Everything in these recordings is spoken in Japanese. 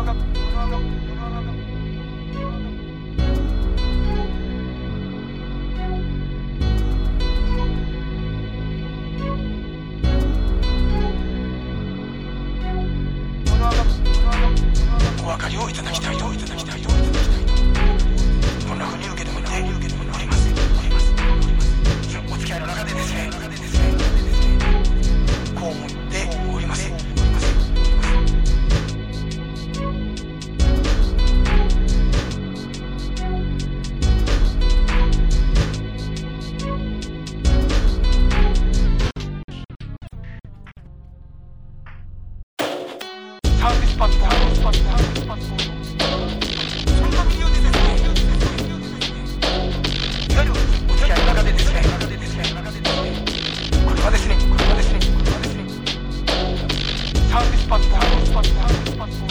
お分かりをいただきたいと。いただきたいとサービスパッツで。サービスパッド、サービスパッド、サービスパッド。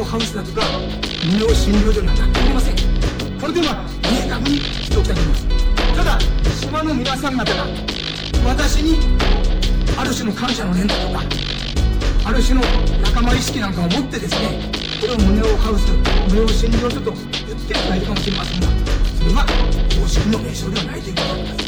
をハウスだとか無料診療所なんておりませんこれでは明確にしておきたいと思います。ただ島の皆さん方が私にある種の感謝の念だとかある種の仲間意識なんかを持ってですねこれを無料ハウス無料診療所と言ってはいるかもしれませんがそれは公式の名称ではないということになります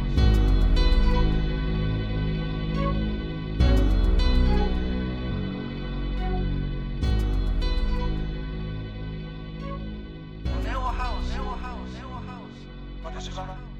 Cause